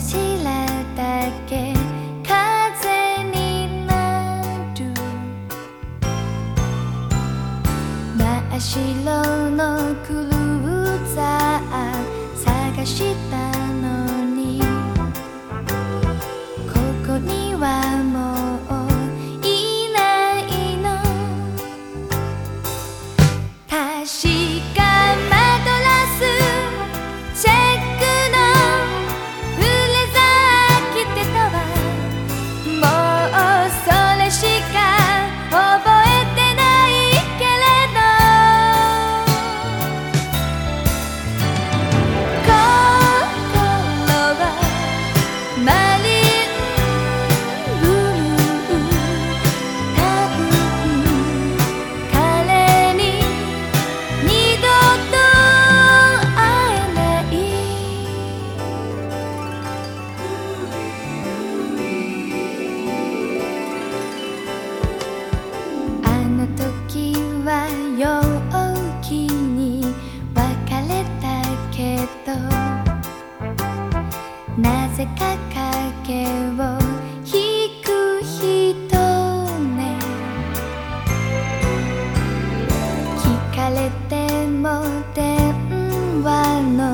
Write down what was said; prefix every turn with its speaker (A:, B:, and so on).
A: 柱だけ風になる。まっ白のクルーザー。ひくひとめくかれても電話の